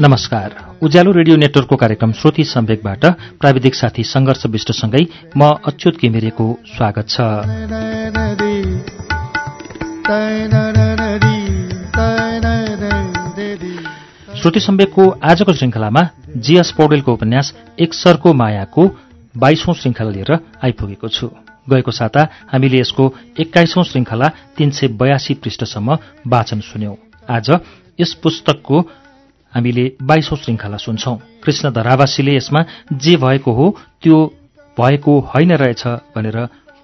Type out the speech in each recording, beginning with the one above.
नमस्कार। उज्यालो रेडियो नेटवर्कको कार्यक्रम श्रोति सम्वेकबाट प्राविधिक साथी सङ्घर्ष विष्टसँगै म अच्युत घिमिरेको स्वागत छ। श्रुति सम्वेकको आजको श्रृङ्खलामा जीएस पौडेलको उपन्यास एक सरको मायाको बाइसौं श्रृङ्खला लिएर आइपुगेको छु। गएको साता हामीले यसको एक्काइसौं श्रृङ्खला तीन सय बयासी पृष्ठसम्म वाचन सुन्यौं। आज यस पुस्तकको हामीले बाइसौं श्रृङ्खला सुन्छौं। कृष्ण धरावासीले यसमा जे भएको हो त्यो भएको होइन रहेछ भनेर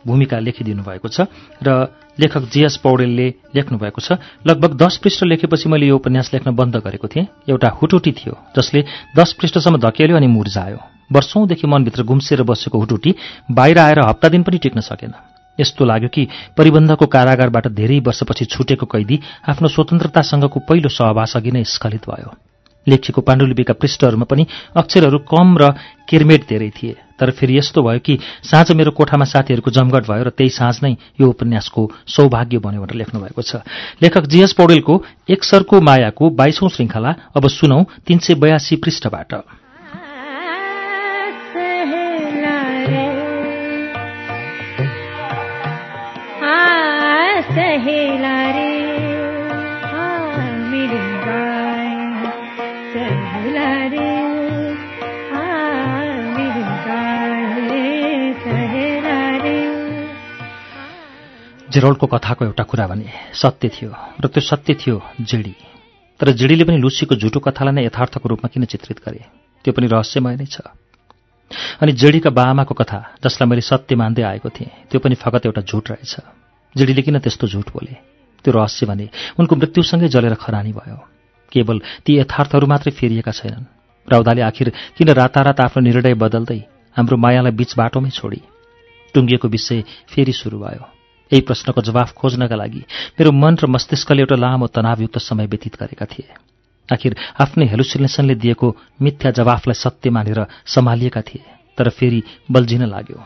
भूमिका लेखिदिनु भएको छ र लेखक जीएस पौडेलले लेख्नु भएको छ लगभग दस पृष्ठ लेखेपछि मैले यो उपन्यास लेख्न बन्द गरेको थिएँ। एउटा हुटुटी थियो जसले दस पृष्ठसम्म धकेल्यो अनि मुर्जायो वर्षौंदेखि मनभित्र गुम्सेर बसेको हुटुटी बाहिर आएर हप्ता दिन पनि टिक्न सकेन। यस्तो लाग्यो कि परिबन्धको कारागारबाट धेरै वर्षपछि छुटेको कैदी आफ्नो स्वतन्त्रतासँगको पहिलो सहवास अघि नै स्खलित भयो। लेखिएको पाण्डुलिपिका पृष्ठहरूमा पनि अक्षरहरू कम र किरमेट धेरै थिए। तर फेरि यस्तो भयो कि साँझ मेरो कोठामा साथीहरूको जमघट भयो र त्यही साँझ नै यो उपन्यासको सौभाग्य बन्यो भनेर लेख्नु भएको छ। लेखक जीएस पौडेलको एक सरको मायाको बाइसौं श्रृङ्खला अब सुनौ तीन सय बयासी पृष्ठबाट। सहेला जेरोल्डको कथाको एउटा कुरा भने सत्य थियो र त्यो सत्य थियो जिडी। तर जिडीले पनि लुसीको झुटो कथालाई नै यथार्थको रूपमा किन चित्रित गरे? त्यो पनि रहस्यमय नै छ। अनि जेडीका बाआमाको कथा जसलाई मैले सत्य मान्दै आएको थिएँ त्यो पनि फगत एउटा झुट रहेछ। जेडीले किन त्यस्तो झुट बोले? त्यो रहस्य भने उनको मृत्युसँगै जलेर खरानी भयो। केवल ती यथार्थहरू मात्रै फेरिएका छैनन्। राउदाले आखिर किन रातारात आफ्नो निर्णय बदल्दै हाम्रो मायालाई बीच बाटोमै छोडी? टुङ्गिएको विषय फेरि सुरु भयो। यही प्रश्नको जवाफ खोज्नका लागि मेरो मन र मस्तिष्कले एउटा लामो तनावयुक्त समय व्यतीत गरेका थिए। आखिर आफ्नै हेलुसिनेसनले दिएको मिथ्या जवाफलाई सत्य मानेर सम्हालिएका थिए तर फेरि बल्झिन लाग्यो।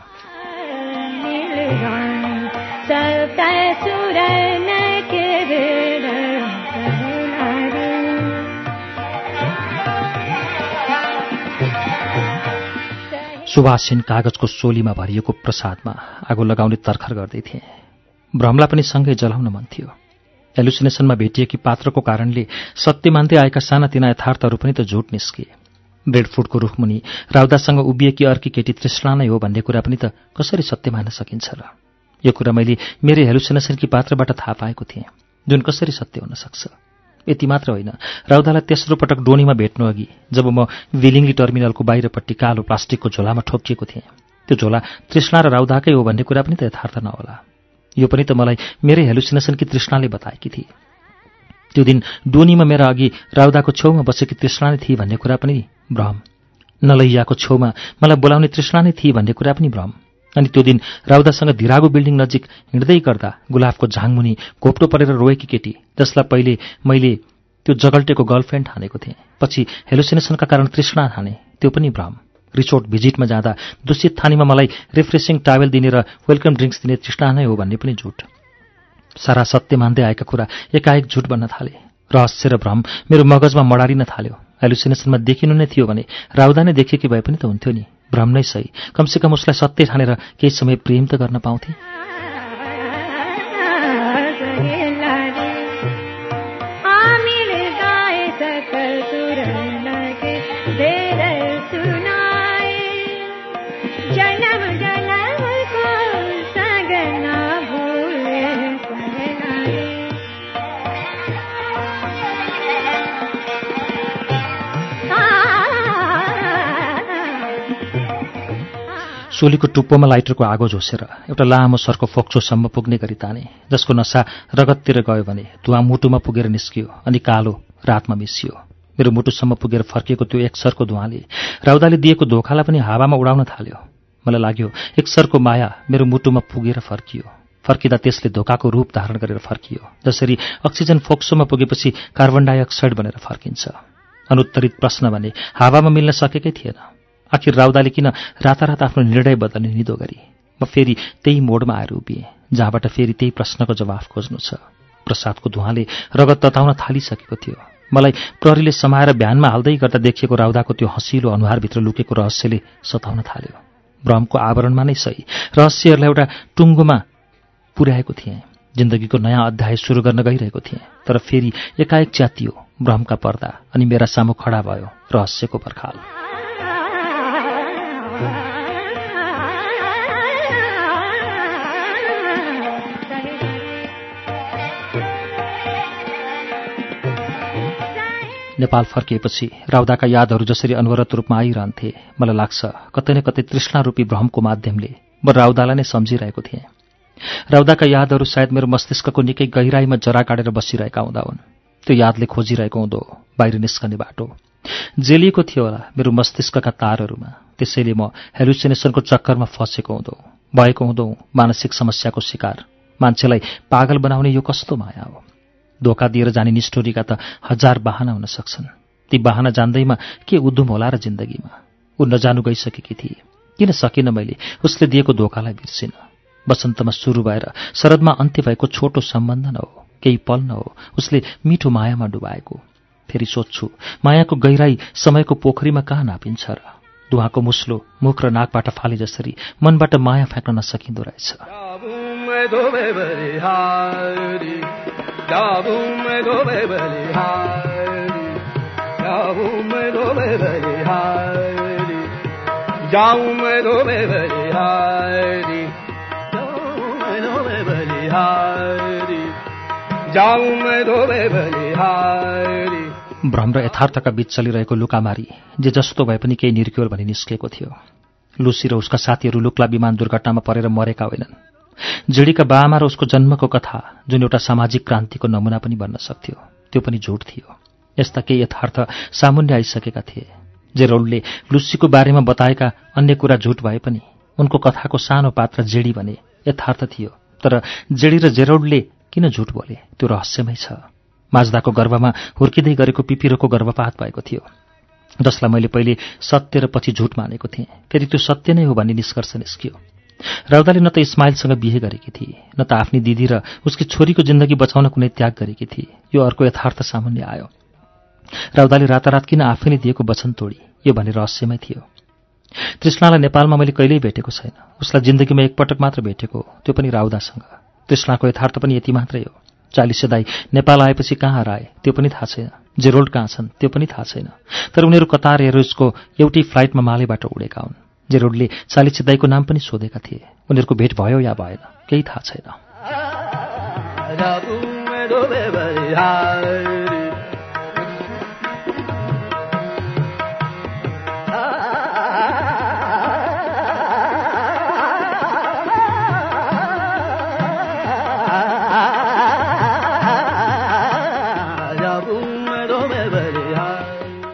सुवासीन कागजको सोलीमा भरिएको प्रसादमा आगो लगाउने तर्खर गर्दै थिएँ। भ्रमलाई पनि सँगै जलाउन मन थियो। एलुसिनेसनमा भेटिएकी पात्रको कारणले सत्य मान्दै आएका सानातिना यथार्थहरू पनि त झुट निस्किए ब्रेडफुडको रुखमुनि राउदासँग उभिएकी अर्की केटी तृष्णा नै हो भन्ने कुरा पनि त कसरी सत्य मान्न सकिन्छ र? यो कुरा मैले मेरै हेलुसिनेसनकी पात्रबाट थाहा पाएको थिएँ। जुन कसरी सत्य हुन सक्छ? यति मात्र होइन। राउदालाई तेस्रो पटक डोनीमा भेट्नु अघि जब म विलिङली टर्मिनलको बाहिरपट्टि कालो प्लास्टिकको झोलामा ठोकिएको थिएँ त्यो झोला तृष्णा र राउदाकै हो भन्ने कुरा पनि त यथार्थ नहोला। यो पनि त मलाई मेरै हेलुसिनेसनकी तृष्णाले बताएकी थिए। त्यो दिन डोनीमा मेरा अघि राउदाको छेउमा बसेकी तृष्णा नै थिए भन्ने कुरा पनि भ्रम। नलैयाको छेउमा मलाई बोलाउने तृष्णा नै थिए भन्ने कुरा पनि भ्रम। अनि त्यो दिन राउदासँग धिरागो बिल्डिङ नजिक हिँड्दै गर्दा गुलाबको झाङमुनि घोप्टो परेर रोएकी केटी जसलाई पहिले मैले त्यो जगल्टेको गर्लफ्रेन्ड ठानेको थिएँ। पछि हेलुसिनेसनका कारण तृष्णा ठाने त्यो पनि भ्रम। रिसोर्ट भिजिटमा जाँदा दूषित थानीमा मलाई रिफ्रेसिङ टावेल दिने र वेलकम ड्रिङ्क्स दिने तृष्णा नै हो भन्ने पनि झुट। सारा सत्य मान्दै आएका कुरा एकाएक झुट बन्न थाले। रहस्य र भ्रम मेरो मगजमा मडारिन थाल्यो। हेलुसिनेसनमा देखिनु नै थियो भने राउदा नै देखेकी भए पनि त हुन्थ्यो नि। भ्रम नै सही। कमसेकम उसलाई सत्य ठानेर केही समय प्रेम त गर्न पाउँथे। सोलीको टुप्पोमा लाइटरको आगो झोसेर एउटा लामो सरको फोक्सोसम्म पुग्ने गरी ताने जसको नसा रगततिर गयो भने धुवा मुटुमा पुगेर निस्कियो अनि कालो रातमा मिसियो। मेरो मुटुसम्म पुगेर फर्किएको त्यो एक सरको धुवाले राउदाले दिएको धोकालाई पनि हावामा उडाउन थाल्यो। मलाई लाग्यो एक सरको माया मेरो मुटुमा पुगेर फर्कियो। फर्किँदा त्यसले धोकाको रूप धारण गरेर फर्कियो जसरी अक्सिजन फोक्सोमा पुगेपछि कार्बन डाइअक्साइड बनेर फर्किन्छ। अनुत्तरित प्रश्न भने हावामा मिल्न सकेकै थिएन। आखिर राउदाले किन रातारात आफ्नो निर्णय बदल्ने निदो गरी म फेरि त्यही मोडमा आएर उभिएँ जहाँबाट फेरि त्यही प्रश्नको जवाफ खोज्नु छ। प्रसादको धुवाँले रगत तताउन थालिसकेको थियो। मलाई प्रहरीले समाएर भ्यानमा हाल्दै गर्दा देखिएको राउदाको त्यो हँसिलो अनुहारभित्र लुकेको रहस्यले सताउन थाल्यो। भ्रमको आवरणमा नै सही। रहस्यहरूलाई एउटा टुङ्गोमा पुर्याएको थिएँ। जिन्दगीको नयाँ अध्याय सुरु गर्न गइरहेको थिएँ। तर फेरि एकाएक च्यातियो भ्रमका पर्दा अनि मेरा सामु खडा भयो रहस्यको पर्खाल। नेपाल फर्किएपछि राउदाका यादहरू जसरी अनवरत रूपमा आइरहन्थे मलाई लाग्छ कतै न कतै तृष्णारूपी भ्रमको माध्यमले म राउदालाई नै सम्झिरहेको थिएँ। राउदाका यादहरू सायद मेरो मस्तिष्कको निकै गहिराईमा जरा काटेर बसिरहेका हुँदा हुन्। त्यो यादले खोजिरहेको हुँदो बाहिर निस्कने बाटो। जेलिएको थियो होला मेरो मस्तिष्कका तारहरूमा। त्यसैले म हेलुसिनेसनको चक्करमा फँसेको हुँदो भएको हुँदो मानसिक समस्याको शिकार। मान्छेलाई पागल बनाउने यो कस्तो माया हो? धोका दिएर जाने निष्ठोरीका त हजार बाहना हुन सक्छन्। ती बाहना जान्दैमा के उद्धुम होला र जिन्दगीमा? ऊ नजानु गइसकेकी थिए। किन सकिनँ मैले? उसले दिएको धोकालाई बिर्सिन। वसन्तमा सुरु भएर शरदमा अन्त्य भएको छोटो सम्बन्ध न हो केही पल न हो उसले मिठो मायामा डुबाएको। फेरि सोध्छु मायाको गहिराई समयको पोखरीमा कहाँ नापिन्छ र? धुवाको मुस्लो मुख र नाकबाट फाले जसरी मनबाट माया फ्याँक्न नसकिँदो रहेछ। भ्रम र यथार्थका बीच चलिरहेको लुकामारी जे जस्तो भए पनि केही निर्क्योर भनी निस्किएको थियो। लुसी र उसका साथीहरू लुक्ला विमान दुर्घटनामा परेर मरेका होइनन्। जिडीका बाआमा र उसको जन्मको कथा जुन एउटा सामाजिक क्रान्तिको नमुना पनि बन्न सक्थ्यो त्यो पनि झुट थियो। यस्ता केही यथार्थ सामुन्य आइसकेका थिए जेरोल्डले लुसीको बारेमा बताएका अन्य कुरा झुट भए पनि उनको कथाको सानो पात्र जेडी भने यथार्थ थियो। तर जेडी र जेरोल्डले किन झुट बोले त्यो रहस्यमै छ। माझदाको गर्भमा हुर्किँदै गरेको पिपिरोको गर्भपात भएको थियो। जसलाई मैले पहिले सत्य र पछि झुट मानेको थिएँ। फेरि त्यो सत्य नै हो भन्ने निष्कर्ष निस्कियो। राउदाले न त इस्माइलसँग बिहे गरेकी थिए न त आफ्नी दिदी र उसकी छोरीको जिन्दगी बचाउन कुनै त्याग गरेकी थिए। यो अर्को यथार्थ सामुन्य आयो। राउदाले रातारात किन आफैले दिएको वचन तोडी? यो भन्ने रहस्यमै थियो। तृष्णालाई नेपालमा मैले कहिल्यै भेटेको छैन। उसलाई जिन्दगीमा एकपटक मात्र भेटेको त्यो पनि राउदासँग। तृष्णाको यथार्थ पनि यति मात्रै हो। चालिसे दाई नेपाल आएपछि कहाँ आए त्यो पनि थाहा छैन। जेरोल्ड कहाँ छन्? त्यो पनि थाहा छैन। तर उनीहरू कतार एयरवेजको एउटै फ्लाइटमा मालेबाट उडेका हुन्। जेरोडले चालिसे दाईको नाम पनि सोधेका थिए। उनीहरूको भेट भयो या भएन? केही थाहा छैन।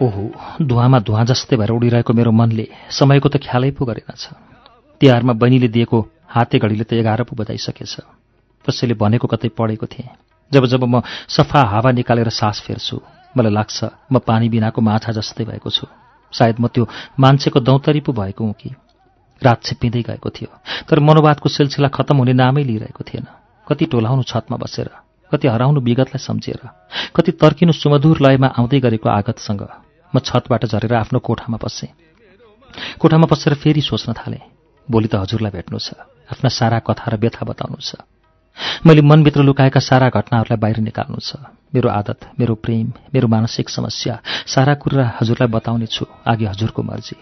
ओहो धुवामा धुवा जस्तै भएर उडिरहेको मेरो मनले समयको त ख्यालै पो गरेनछ तिहारमा बहिनीले दिएको हाते घडीले त एघार पो बजाइसकेछ कसैले भनेको कतै पढेको थिएँ। जब जब म सफा हावा निकालेर सास फेर्छु मलाई लाग्छ म पानी बिनाको माछा जस्तै भएको छु। सायद म त्यो मान्छेको दौतरी पो भएको हुँ कि। रात छिप्पिँदै गएको थियो तर मनोवादको सिलसिला खत्तम हुने नामै लिइरहेको थिएन। कति टोलाउनु छतमा बसेर कति हराउनु विगतलाई सम्झिएर कति तर्किनु सुमधुर लयमा आउँदै गरेको आगतसँग म छतबाट झरेर आफ्नो कोठामा पसेँ कोठामा पसेर फेरि सोच्न थालेँ भोलि त हजुरलाई भेट्नु छ आफ्ना सारा कथा र व्यथा बताउनु छ। मैले मनभित्र लुकाएका सारा घटनाहरूलाई बाहिर निकाल्नु छ। मेरो आदत मेरो प्रेम मेरो मानसिक समस्या सारा कुरा हजुरलाई बताउने छु आगे हजुरको मर्जी।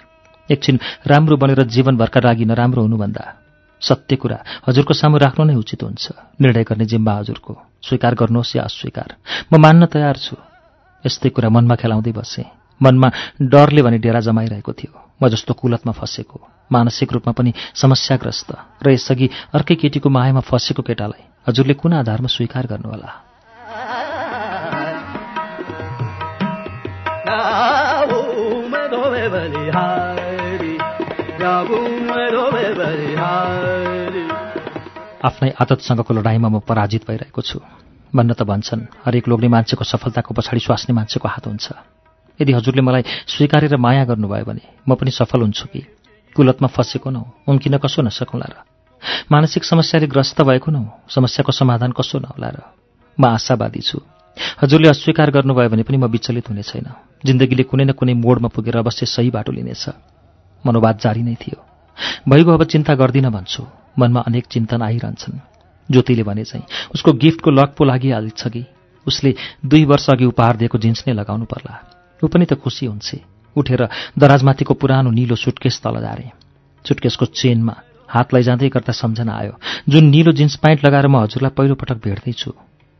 एकछिन राम्रो बनेर जीवनभरका लागि नराम्रो हुनुभन्दा सत्य कुरा हजुरको सामु राख्नु नै उचित हुन्छ। निर्णय गर्ने जिम्बा हजुरको। स्वीकार गर्नुहोस् या अस्वीकार। म मान्न तयार छु। यस्तै कुरा मनमा खेलाउँदै बसेँ। मनमा डरले भने डेरा जमाइरहेको थियो। म जस्तो कुलतमा फँसेको मानसिक रूपमा पनि समस्याग्रस्त र यसअघि अर्कै केटीको मायामा फँसेको केटालाई हजुरले कुन आधारमा स्वीकार गर्नुहोला? आफ्नै आदतसँगको लडाइँमा म पराजित भइरहेको छु। भन्न त भन्छन् हरेक लोग्ने मान्छेको सफलताको पछाडि स्वास्ने मान्छेको हात हुन्छ। यदि हजुरले मलाई स्वीकारेर माया गर्नुभयो भने म पनि सफल हुन्छु कि? कुलतमा फँसेको नौ उम्किन कसो नसकौँला र? मानसिक समस्याले ग्रस्त भएको नौ समस्याको समाधान कसो नहोला र? म आशावादी छु। हजुरले अस्वीकार गर्नुभयो भने पनि म विचलित हुने छैन। जिन्दगीले कुनै न कुनै मोडमा पुगेर अवश्य सही बाटो लिनेछ। मनोवाद जारी नै थियो। भइगयो अब चिन्ता गर्दिनँ भन्छु। मनमा अनेक चिन्तन आइरहन्छन्। ज्योतिले भने चाहिँ उसको गिफ्टको लक पो लागिहाल्छ कि? उसले दुई वर्ष अघि उपहार दिएको जिन्स नै लगाउनु पर्ला। ऊ पनि त खुसी हुन्छ। उठेर दराजमाथिको पुरानो निलो सुटकेस तल झारे। सुटकेसको चेनमा हात लैजाँदै गर्दा सम्झना आयो जुन निलो जिन्स प्यान्ट लगाएर म हजुरलाई पहिलोपटक भेट्दैछु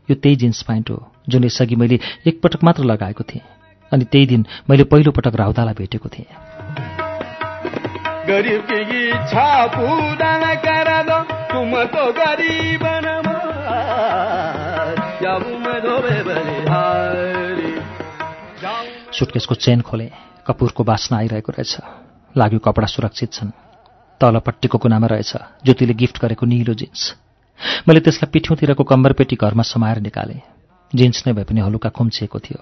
यो त्यही जिन्स प्यान्ट हो जुन यसअघि मैले एकपटक मात्र लगाएको थिएँ अनि त्यही दिन मैले पहिलोपटक राउदालाई भेटेको थिएँ। सुटकेसको चेन खोले कपुरको बास्ना आइरहेको रहेछ। लाग्यो कपडा सुरक्षित छन्। तलपट्टिको कुनामा रहेछ। ज्योतिले गिफ्ट गरेको निलो जिन्स। मैले त्यसलाई पिठ्यौँतिरको कम्बरपेटी घरमा समाएर निकालेँ। जिन्स नै भए पनि हलुका खुम्चिएको थियो।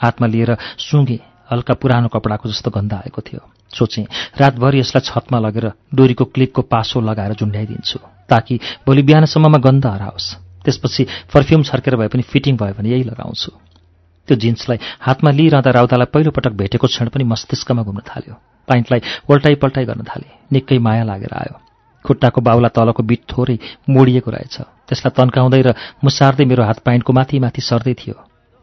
हातमा लिएर सुँगे हल्का पुरानो कपडाको जस्तो गन्ध आएको थियो। सोचेँ रातभरि यसलाई छतमा लगेर डोरीको क्लिपको पासो लगाएर झुन्ड्याइदिन्छु ताकि भोलि बिहानसम्ममा गन्ध हराओस्। त्यसपछि पर्फ्युम छर्केर भए पनि फिटिङ भयो भने यही लगाउँछु। त्यो जिन्सलाई हातमा लिइरहँदा राउदालाई पहिलोपटक भेटेको क्षण पनि मस्तिष्कमा घुम्न थाल्यो। पाइन्टलाई ओल्टाइ पल्टाइ गर्न थाले। निकै माया लागेर आयो। खुट्टाको बाउला तलको बिट थोरै मोडिएको रहेछ। त्यसलाई तन्काउँदै र मुसार्दै मेरो हात पाइन्टको माथि माथि सर्दै थियो।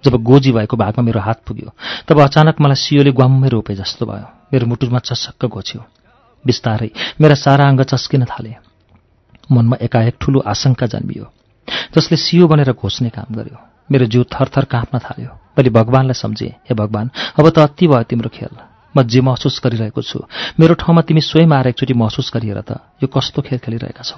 जब गोजी भएको भागमा मेरो हात पुग्यो तब अचानक मलाई सियोले ग्वाम्मै रोपे जस्तो भयो। मेरो मुटुमा चसक्क घोच्यो। बिस्तारै मेरा सारा अङ्ग चस्किन थाले। मनमा एकाएक ठुलो आशंका जन्मियो जसले सियो बनेर घोच्ने काम गर्यो। मेरो जिउ थरथर काँप्न थाल्यो। मैले भगवान्लाई सम्झेँ। हे भगवान् अब त अति भयो तिम्रो खेल। म जे महसुस गरिरहेको छु मेरो ठाउँमा तिमी स्वयं आएर एकचोटि महसुस गरिएर त यो कस्तो खेल खेलिरहेका छौ?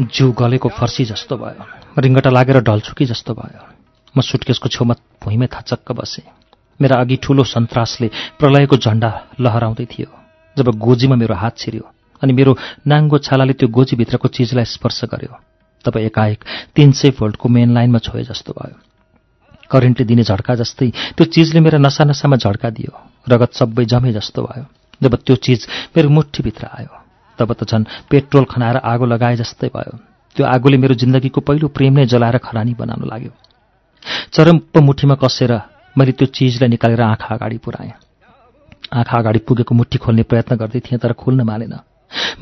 जिउ गलेको फर्सी जस्तो भयो रिङ्गटा लागेर ढल्छुकी जस्तो भयो। म सुटकेसको छेउमा भुइँमै थचक्क बसेँ। मेरा अघि ठूलो सन्तासले प्रलयको झण्डा लहराउँदै थियो जब गोजीमा मेरो हात छिर्यो अनि मेरो नाङ्गो छालाले त्यो गोजीभित्रको चिजलाई स्पर्श गर्यो। तब एकाएक तीन सय भोल्टको मेन लाइनमा छोए जस्तो भयो। करेन्टले दिने झड्का जस्तै त्यो चिजले मेरा नसा नसामा झड्का दियो रगत सबै जमे जस्तो भयो। जब त्यो चिज मेरो मुठीभित्र आयो तब त झन् पेट्रोल खनाएर आगो लगाए जस्तै भयो। त्यो आगोले मेरो जिन्दगीको पहिलो प्रेम नै जलाएर खरानी बनाउन लाग्यो। चरम मुठीमा कसेर मैले त्यो चिजलाई निकालेर आँखा अगाडि पुऱ्याएँ। आँखा अगाडि पुगेको मुठी खोल्ने प्रयत्न गर्दै थिएँ तर खुल्न मानेन।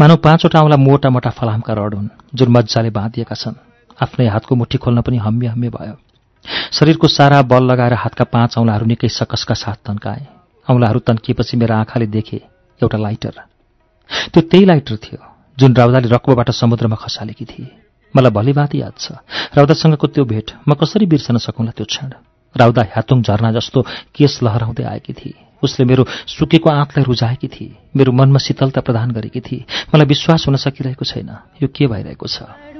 मानव पाँचवटा औँला मोटा मोटा फलामका रड हुन् जुन मजाले बाँधिएका छन्। आफ्नै हातको मुठी खोल्न पनि हम्मे हम्मे भयो। शरीरको सारा बल लगाएर हातका पाँच औँलाहरू निकै सकसका साथ तन्काए। औँलाहरू तन्किएपछि मेरो आँखाले देखे एउटा लाइटर। त्यो त्यही लाइटर थियो जुन राउदाले रक्बोबाट समुद्रमा खसालेकी थिए। मलाई भली बाँधी याद छ। राउदासँगको त्यो भेट म कसरी बिर्सन सकौँला त्यो क्षण? राउदा ह्यातुङ झरना जस्तो केस लहराउँदै आएकी थिए। उसले मेरो सुकेको आँतलाई रुझाएकी थिए। मेरो मनमा शीतलता प्रदान गरेकी थिए। मलाई विश्वास हुन सकिरहेको छैन। यो के भइरहेको छ?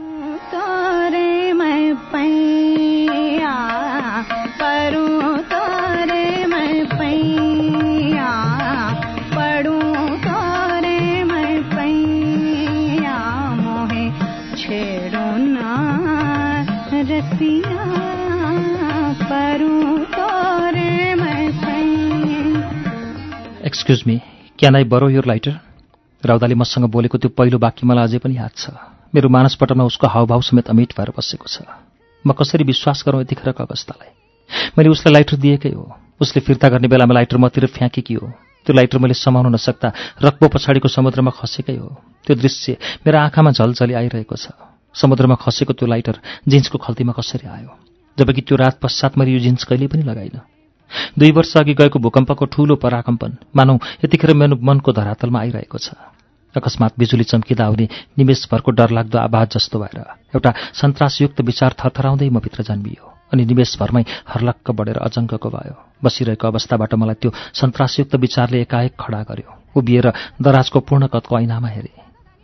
Excuse me can I borrow your lighter राउदाले मसँग बोलेको त्यो पहिलो वाक्य मलाई अझै पनि याद छ। मेरो मानसपटमा उसको हावभाव समेत अमिट भएर बसेको छ। म कसरी विश्वास गरौँ यतिखेरको अवस्थालाई? मैले उसलाई लाइटर दिएकै हो। उसले फिर्ता गर्ने बेलामा लाइटर मतिर फ्याँकेकी हो। त्यो लाइटर मैले समाउन नसक्दा रक्बो पछाडिको समुद्रमा खसेकै हो। त्यो दृश्य मेरो आँखामा झलझली आइरहेको छ। समुद्रमा खसेको त्यो लाइटर जिन्सको खल्तीमा कसरी आयो? जबकि त्यो रात पश्चात मैले यो जिन्स कहिले पनि लगाइन। दुई वर्ष अघि गएको भूकम्पको ठूलो पराकम्पन मानौ यतिखेर मेरो मनको धरातलमा आइरहेको छ। अकस्मात बिजुली चम्किँदा आउने निमेषभरको डरलाग्दो आवाज जस्तो भएर एउटा सन्तासयुक्त विचार थरथराउँदै म भित्र जन्मियो अनि निमेषभरमै हर्लक्क बढेर अजङ्गको भयो। बसिरहेको अवस्थाबाट मलाई त्यो सन्तासयुक्त विचारले एकाएक खडा गर्यो। उभिएर दराजको पूर्ण कतको ऐनामा हेरे।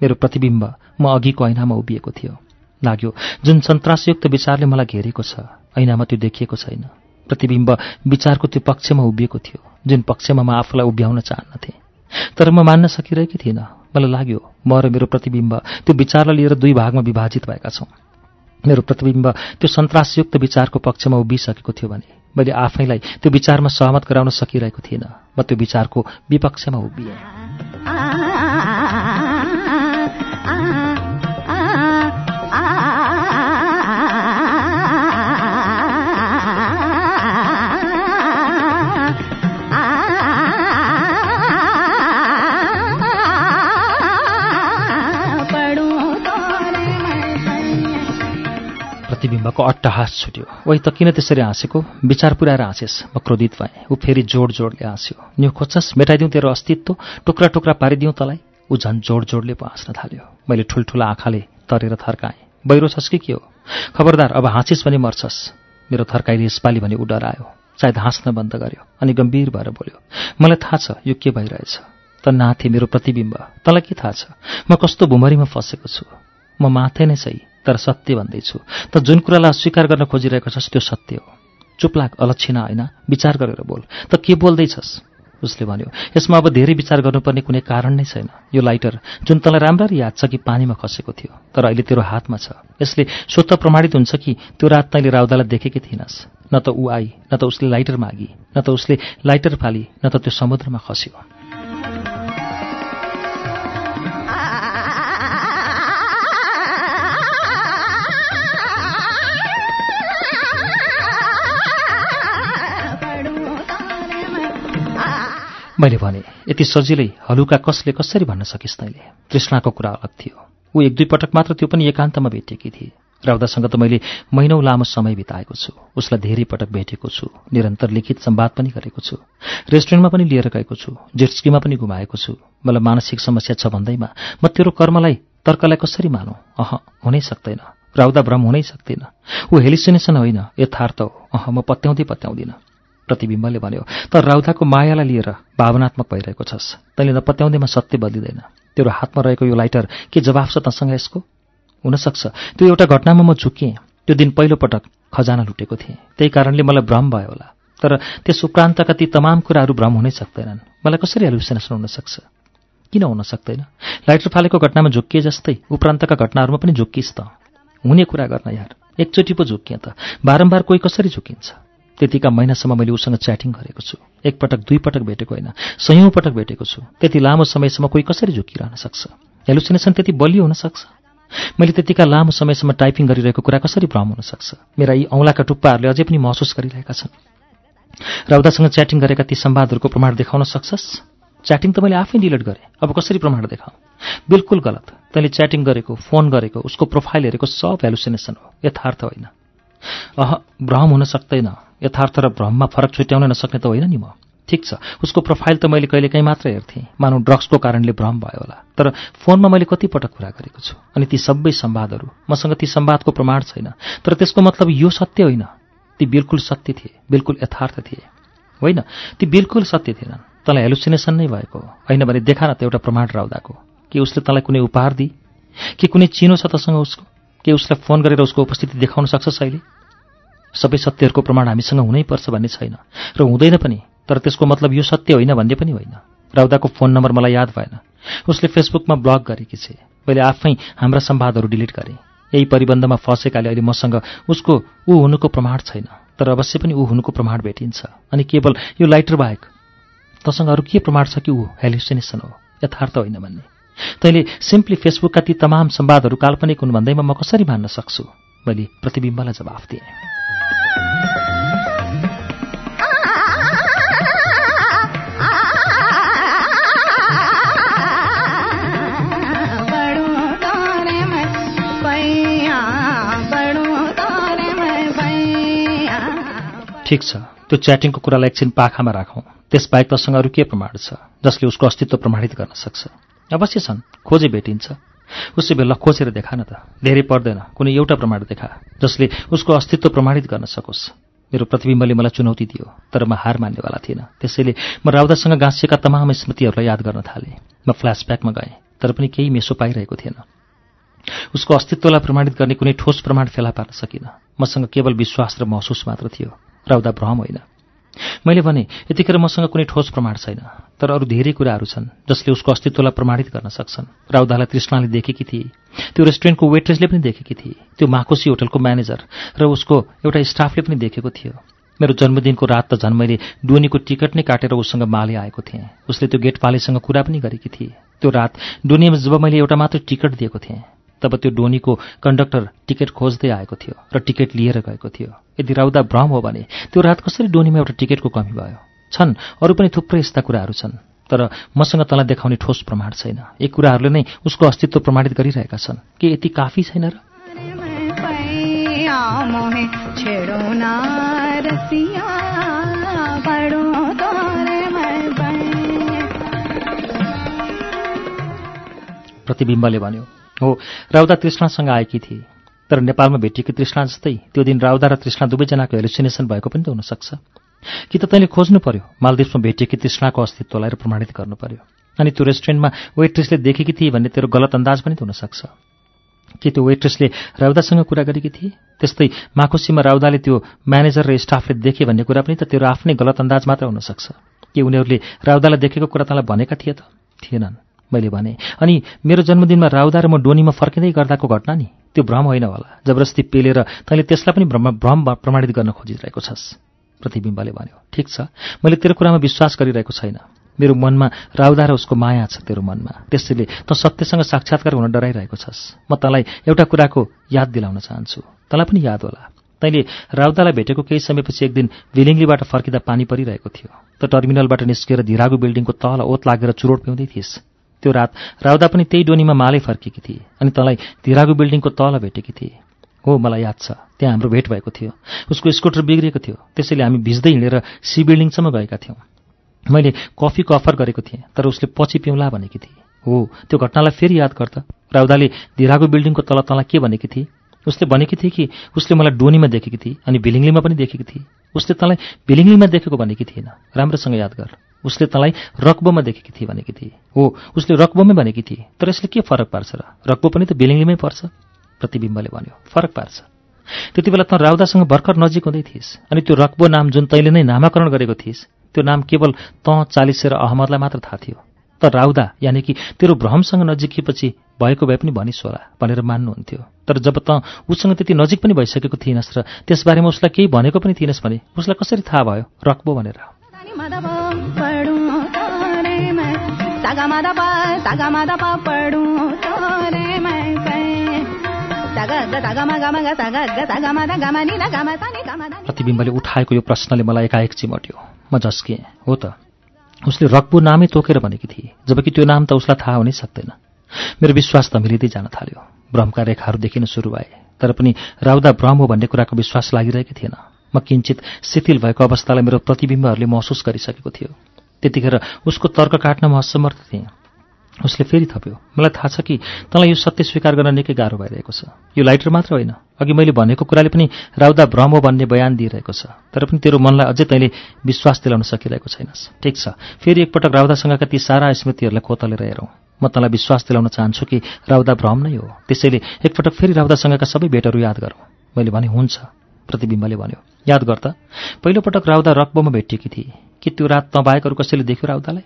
मेरो प्रतिबिम्ब म अघिको ऐनामा उभिएको थियो। लाग्यो जुन सन्तासयुक्त विचारले मलाई घेरेको छ ऐनामा त्यो देखिएको छैन। प्रतिबिम्ब विचारको त्यो पक्षमा उभिएको थियो जुन पक्षमा म आफूलाई उभ्याउन चाहन्नथेँ। तर म मान्न सकिरहेकी थिइनँ मलाई लाग्यो म र मेरो प्रतिबिम्ब त्यो विचारलाई लिएर दुई भागमा विभाजित भएका छौँ। मेरो प्रतिबिम्ब त्यो सन्तासयुक्त विचारको पक्षमा उभिसकेको थियो भने मैले आफैलाई त्यो विचारमा सहमत गराउन सकिरहेको थिइनँ म त्यो विचारको विपक्षमा उभिएँ। प्रतिबिम्बको अट्टहास छुट्यो। वही त किन त्यसरी हाँसेको? विचार पुऱ्याएर हाँसेस् म क्रोधित भएँ। ऊ फेरि जोड जोडले हाँस्यो। न्यु खोज्छस् मेटाइदिउँ तेरो अस्तित्व टुक्रा टुक्रा पारिदिउँ तँलाई। ऊ झन् जोड जोडले पो हाँस्न थाल्यो। मैले ठुल्ठुला आँखाले तरेर थर्काएँ। बहिरो छस् कि के हो? खबरदार अब हाँसिस् भने मर्छस्। मेरो थर्काइले यसपालि भने ऊ डरायो। सायद हाँस्न बन्द गर्यो अनि गम्भीर भएर बोल्यो मलाई थाहा छ यो के भइरहेछ। त नाथे मेरो प्रतिबिम्ब। तँलाई के थाहा छ? म कस्तो भुमरीमा फँसेको छु। म माथे नै सही। तर सत्य भन्दैछु। त जुन कुरालाई अस्वीकार गर्न खोजिरहेको छस् त्यो सत्य हो। चुपलाग अलक्षिना होइन। विचार गरेर बोल। त के बोल्दैछस्? उसले भन्यो यसमा अब धेरै विचार गर्नुपर्ने कुनै कारण नै छैन। यो लाइटर जुन तँलाई राम्ररी याद छ कि पानीमा खसेको थियो तर अहिले तेरो हातमा छ। यसले स्वत प्रमाणित हुन्छ कि त्यो रात तैँले राउदालाई देखेकै थिइनस् न त ऊ आई न त उसले लाइटर मागी न त उसले लाइटर फाली न त त्यो समुद्रमा खस्यो। मैले भने यति सजिलै हलुका कसले कसरी भन्न सकिस् तैँले? तृष्णाको कुरा अलग थियो। ऊ एक दुई पटक मात्र त्यो पनि एकान्तमा भेटेकी थिए। राउदासँग त मैले महिनौ लामो समय बिताएको छु। उसलाई धेरै पटक भेटेको छु। निरन्तर लिखित संवाद पनि गरेको छु। रेस्टुरेन्टमा पनि लिएर गएको छु। जेट्सकीमा पनि घुमाएको छु। मलाई मानसिक समस्या छ भन्दैमा म तेरो कर्मलाई तर्कलाई कसरी मानौ? अह हुनै सक्दैन। राउदा भ्रम हुनै सक्दैन। ऊ हेलिसिनेसन होइन यथार्थ हो। अह म पत्याउँदै पत्याउँदिनँ। प्रतिबिम्बले भन्यो तर राउदाको मायालाई लिएर भावनात्मक भइरहेको छस्। तैँले नपत्याउँदैमा सत्य बदलिँदैन। तेरो हातमा रहेको यो लाइटर के जवाफ छ तँसँग यसको? हुनसक्छ। त्यो एउटा घटनामा म झुकिएँ। त्यो दिन पहिलो पटक खजाना लुटेको थिएँ। त्यही कारणले मलाई भ्रम भयो होला। तर त्यस उपरान्तका ती तमाम कुराहरू भ्रम हुनै सक्दैनन्। मलाई कसरी हेलुसिनेसन हुन सक्छ? किन हुन सक्दैन? लाइटर फालेको घटनामा झुक्किए जस्तै उपरान्तका घटनाहरूमा पनि झुक्किस् त। हुने कुरा गर्न यार। एकचोटि पो झुक्किएँ त। बारम्बार कोही कसरी झुकिन्छ? त्यतिका महिनासम्म मैले उसँग च्याटिङ गरेको छु। एकपटक दुई पटक भेटेको होइन। सयौँ पटक भेटेको छु। त्यति लामो समयसम्म कोही कसरी झुकिरहन सक्छ? हेलुसिनेसन त्यति बलियो हुन सक्छ? मैले त्यतिका लामो समयसम्म टाइपिङ गरिरहेको कुरा कसरी भ्रम हुन सक्छ? मेरा यी औँलाका टुप्पाहरूले अझै पनि महसुस गरिरहेका छन्। राउदासँग च्याटिङ गरेका ती सम्वादहरूको प्रमाण देखाउन सक्छस्? च्याटिङ त मैले आफै डिलिट गरेँ। अब कसरी प्रमाण देखाउँ बिल्कुल गलत। तैँले च्याटिङ गरेको फोन गरेको उसको प्रोफाइल हेरेको सब हेलुसिनेसन हो। यथार्थ होइन। अह भ्रम हुन सक्दैन। यथार्थ र भ्रममा फरक छुट्याउन नसक्ने त होइन नि म। ठिक छ। उसको प्रोफाइल त मैले कहिलेकाहीँ मात्र हेर्थेँ। मानव ड्रग्सको कारणले भ्रम भयो होला। तर फोनमा मैले कतिपटक कुरा गरेको छु। अनि ती सबै सम्वादहरू मसँग ती सम्वादको प्रमाण छैन। तर त्यसको मतलब यो सत्य होइन। ती बिल्कुल सत्य थिए। बिल्कुल यथार्थ थिए। होइन ती बिल्कुल सत्य थिएनन्। तँलाई हेलुसिनेसन नै भएको होइन भने देखा न त एउटा प्रमाण राउदाको। के उसले तँलाई कुनै उपहार दिए? के कुनै चिनो छ तसँग उसको? के उसलाई फोन गरेर उसको उपस्थिति देखाउन सक्छ अहिले? सबै सत्यहरूको प्रमाण हामीसँग हुनैपर्छ भन्ने छैन। र हुँदैन पनि तर त्यसको मतलब यो सत्य होइन भन्ने पनि होइन। राउदाको फोन नम्बर मलाई याद भएन। उसले फेसबुकमा ब्लग गरेकी छे मैले आफै हाम्रा सम्वादहरू डिलिट गरेँ। यही परिबन्धमा फँसेकाले अहिले मसँग उसको ऊ हुनुको प्रमाण छैन तर अवश्य पनि ऊ हुनुको प्रमाण भेटिन्छ। अनि केवल यो लाइटर बाहेक तँसँग अरू के प्रमाण छ कि ऊ हेलिसिनेसन हो? यथार्थ होइन भन्ने। तैँले सिम्पली फेसबुकका ती तमाम सम्वादहरू काल्पनिक हुन् भन्दैमा म कसरी मान्न सक्छु? मैले प्रतिबिम्बलाई जवाफ दिएँ। ठिक छ। त्यो च्याटिङको कुरालाई एकछिन पाखामा राखौँ। त्यसबाहेक तसँग अरू के प्रमाण छ जसले उसको अस्तित्व प्रमाणित गर्न सक्छ? अवश्य छन्। खोजे भेटिन्छ। उसै बेला खोजेर देखा न त। धेरै पर्दैन। कुनै एउटा प्रमाण देखा जसले उसको अस्तित्व प्रमाणित गर्न सकोस्। मेरो प्रतिबिम्बले मलाई चुनौती दियो तर म हार मान्नेवाला थिइनँ। त्यसैले म राउदासँग गाँसिएका तमाम स्मृतिहरूलाई याद गर्न थालेँ। म फ्ल्यासब्याकमा गएँ तर पनि केही मेसो पाइरहेको थिएन। उसको अस्तित्वलाई प्रमाणित गर्ने कुनै ठोस प्रमाण फेला पार्न सकिनँ। मसँग केवल विश्वास र महसुस मात्र थियो। राउदा भ्रम होइन। मैले भने यतिखेर मसँग कुनै ठोस प्रमाण छैन तर अरू धेरै कुराहरू छन् जसले उसको अस्तित्वलाई प्रमाणित गर्न सक्छन् राउदालाई तृष्णाले देखेकी थिए। त्यो रेस्टुरेन्टको वेट्रेसले पनि देखेकी थिए। त्यो माकोसी होटलको म्यानेजर र उसको एउटा स्टाफले पनि देखेको थियो। मेरो जन्मदिनको रात त झन् मैले डोनीको टिकट नै काटेर उसँग माले आएको थिएँ। उसले त्यो गेटपालेसँग कुरा पनि गरेकी थिए। त्यो रात डोनीमा जब मैले एउटा मात्र टिकट दिएको थिएँ। तब त्यो डोनीको कन्डक्टर टिकट खोज्दै आएको थियो र टिकट लिएर गएको थियो। यदि राउदा भ्रम हो भने त्यो रात कसरी डोनीमा एउटा टिकटको कमी भयो? छन् अरू पनि थुप्रै यस्ता कुराहरू छन् तर मसँग तँलाई देखाउने ठोस प्रमाण छैन। यी कुराहरूले नै उसको अस्तित्व प्रमाणित गरिरहेका छन्। के यति काफी छैन र? प्रतिबिम्बले भन्यो हो राउदा तृष्णासँग आएकी थिए। तर नेपालमा भेटिएकी तृष्णा जस्तै त्यो दिन राउदा र तृष्णा दुवैजनाको हेलुसिनेसन भएको पनि त हुनसक्छ। कि त तैँले खोज्नु पर्यो मालदिप्समा भेटिएकी तृष्णाको अस्तित्वलाई र प्रमाणित गर्नु पर्यो। अनि त्यो रेस्टुरेन्टमा वेट्रेसले देखेकी थिए भन्ने तेरो गलत अन्दाज पनि त हुनसक्छ। कि त्यो वेट्रेसले राउदासँग कुरा गरेकी थिए? त्यस्तै माखुसीमा राउदाले त्यो म्यानेजर र स्टाफले देखे भन्ने कुरा पनि त तेरो आफ्नै गलत अन्दाज मात्र हुनसक्छ। कि उनीहरूले राउदालाई देखेको कुरा तँलाई भनेका थिए त? थिएनन्। मैले भने अनि मेरो जन्मदिनमा राउदा र म डोनीमा फर्किँदै गर्दाको घटना नि? त्यो भ्रम होइन होला। जबरजस्ती पेलेर तैँले त्यसलाई पनि भ्रम भ्रम प्रमाणित गर्न खोजिरहेको छस्। प्रतिबिम्बले भन्यो ठिक छ। मैले तेरो कुरामा विश्वास गरिरहेको छैन। मेरो मनमा राउदा र उसको माया छ तेरो मनमा। त्यसैले त सत्यसँग साक्षात्कार हुन डराइरहेको छस्। म तँलाई एउटा कुराको याद दिलाउन चाहन्छु। तँलाई पनि याद होला। तैँले राउदालाई भेटेको केही समयपछि एक दिन विलिङ्गलीबाट फर्किँदा पानी परिरहेको थियो। त टर्मिनलबाट निस्केर धिरागु बिल्डिङको तल ओत लागेर चुरोट पिउँदै थिइस् त्यो रात राउदा पनि त्यही डोनीमा मालै फर्केकी थिए अनि तँलाई धिरागु बिल्डिङको तल भेटेकी थिए। हो मलाई याद छ त्यहाँ हाम्रो भेट भएको थियो। उसको स्कुटर बिग्रिएको थियो त्यसैले हामी भिज्दै हिँडेर सी बिल्डिङसम्म गएका थियौँ। मैले कफीको अफर गरेको थिएँ तर उसले पछि पिउँला भनेकी थिए। हो त्यो घटनालाई फेरि याद गर्दा राउदाले धिरागु बिल्डिङको तल तँलाई के भनेकी थिए? उसले भनेकी थिए कि उसले मलाई डोनीमा देखेकी थिए अनि भिलिङ्गलीमा पनि देखेकी थिए। उसले तँलाई भिलिङ्गलीमा देखेको भनेकी थिएन। राम्रोसँग याद गर। उसले तँलाई रक्बोमा देखेकी थिए भनेकी थिए। हो उसले रक्बोमै भनेकी थिए। तर यसले के फरक पार्छ र? रक्बो पनि त बिलिङ्गलीमै पर्छ? प्रतिबिम्बले भन्यो। फरक पार्छ। त्यति बेला त राउदासँग भर्खर नजिक हुँदै थिइस् अनि त्यो रक्बो नाम जुन तैँले नै नामाकरण गरेको थिइस् त्यो नाम केवल त चालिसे र अहमदलाई मात्र थाहा थियो। त राउदा यानि कि तेरो भ्रमसँग नजिकिएपछि भएको भए पनि भनिस् होला भनेर मान्नुहुन्थ्यो। तर जब त उसँग त्यति नजिक पनि भइसकेको थिइनस् र त्यसबारेमा उसलाई केही भनेको पनि थिइनस् भने उसलाई कसरी थाहा भयो? रक्बो भनेर। तोरे तोरे। प्रतिबिम्बले उठाएको यो प्रश्नले मलाई एकाएक चिमट्यो। म झस्किएँ। हो त। उसले रक्बु नामै तोकेर भनेकी थिए जबकि त्यो नाम त उसलाई थाहा हुनै सक्दैन। मेरो विश्वास त मिलिँदै जान थाल्यो। भ्रमका रेखाहरू देखिन सुरु भए तर पनि राउदा भ्रम हो भन्ने कुराको विश्वास लागिरहेकै थिएन। म किञ्चित शिथिल भएको अवस्थालाई मेरो प्रतिबिम्बहरूले महसुस गरिसकेको थियो। त्यतिखेर उसको तर्क काट्न म असमर्थ थिएँ। उसले फेरि थप्यो। मलाई थाहा छ कि तँलाई यो सत्य स्वीकार गर्न निकै गाह्रो भइरहेको छ। यो लाइटर मात्र होइन। अघि मैले भनेको कुराले पनि राउदा भ्रम हो भन्ने बयान दिइरहेको छ। तर पनि तेरो मनलाई अझै तैँले विश्वास दिलाउन सकिरहेको छैनस्। ठिक छ। फेरि एकपटक राउदासँगका ती सारा स्मृतिहरूलाई कोतलेर हेरौँ। म तँलाई विश्वास दिलाउन चाहन्छु कि राउदा भ्रम नै हो। त्यसैले एकपटक फेरि राउदासँगका सबै भेटहरू याद गरौँ। मैले भने हुन्छ। प्रतिबिम्बले भन्यो। याद गर त। पहिलोपटक राउदा रक्बोमा भेटिएकी थिए। कि त्यो रात तँ बाहेक अरू कसैले देख्यो राउदालाई?